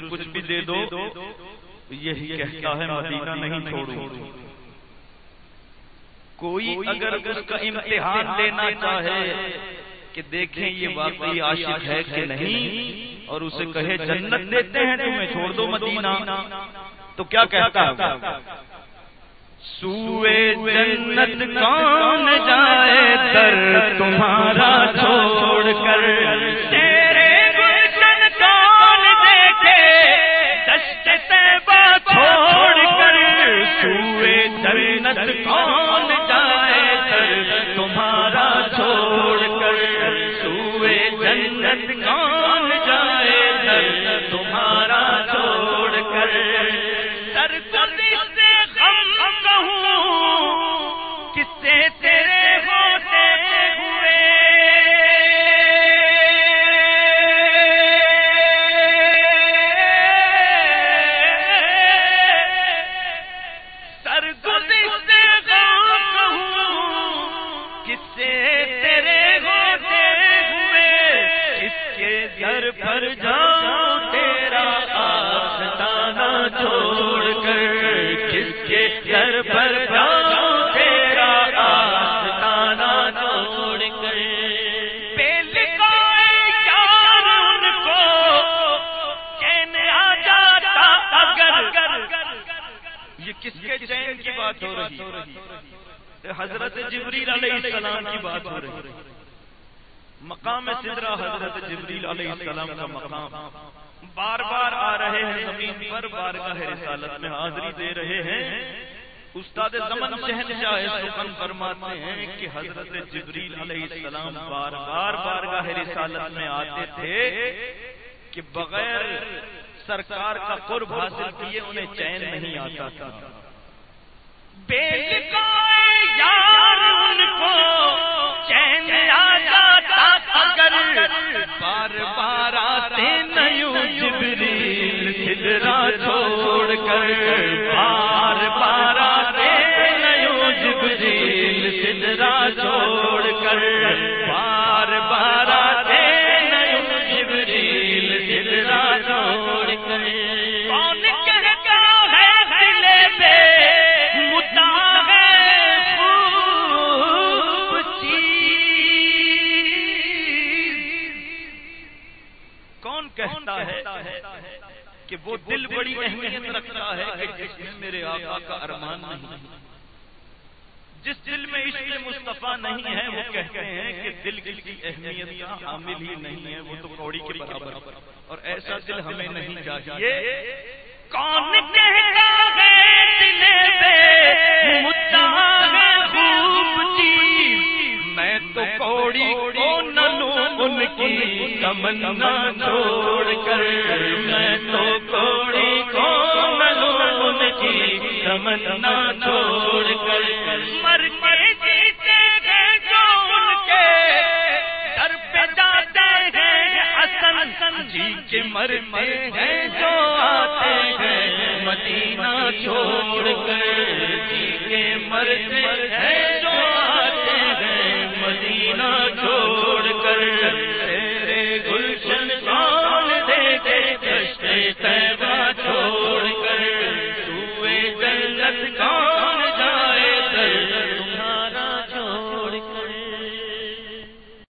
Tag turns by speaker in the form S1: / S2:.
S1: پھر کچھ بھی دے دو، یہی کہتا ہے مدینہ نہیں چھوڑوں۔ کوئی اگر اس کا امتحان لینا چاہے کہ دیکھیں یہ واقعی عاشق ہے کہ نہیں اور اسے کہے جنت دیتے ہیں، تمہیں چھوڑ دو مدینہ۔ تو کیا کہتا ہے؟ سوئے جنت کون جائے در تمہارا چھوڑ کر۔ کون جائے در تمہارا چھوڑ کر۔ سر گلی سے غم کہوں کس سے کس کے چین کی بات ہو رہی؟ حضرت جبریل علیہ السلام کی بات ہو رہی۔ مقام سدرا حضرت جبریل علیہ السلام کا مقام۔ بار بار آ رہے ہیں زمین پر، بارگاہ رسالت میں حاضری دے رہے ہیں۔ استاد زمن شہنشاہ سخن فرماتے ہیں کہ حضرت جبریل علیہ السلام بار بار بارگاہ رسالت میں آتے تھے کہ بغیر سرکار کا قرب حاصل کیے انہیں چین نہیں آتا تھا۔ بے کون کہتا ہے کہ وہ دل بڑی اہمیت رکھتا ہے کہ جس میں میرے آقا کا ارمان نہیں جس دل میں عشق مصطفیٰ نہیں ہے، وہ کہتے ہیں کہ دل کسی اہمیت کا حامل ہی نہیں ہے، وہ تو کوڑی کے برابر اور ایسا دل ہمیں نہیں چاہیے۔ کون کہتا ہے دل کی تمنا چھوڑ کر میں تو کوڑی کو نہ لوں ان کی تمنا چھوڑ کر مر کر جیتے گئے جو ان کے در پہ جاتے ہیں حسن جی کے مرتے ہیں جو آتے ہیں مدینہ چھوڑ کر جی کے مرتے ہیں جو محنت کا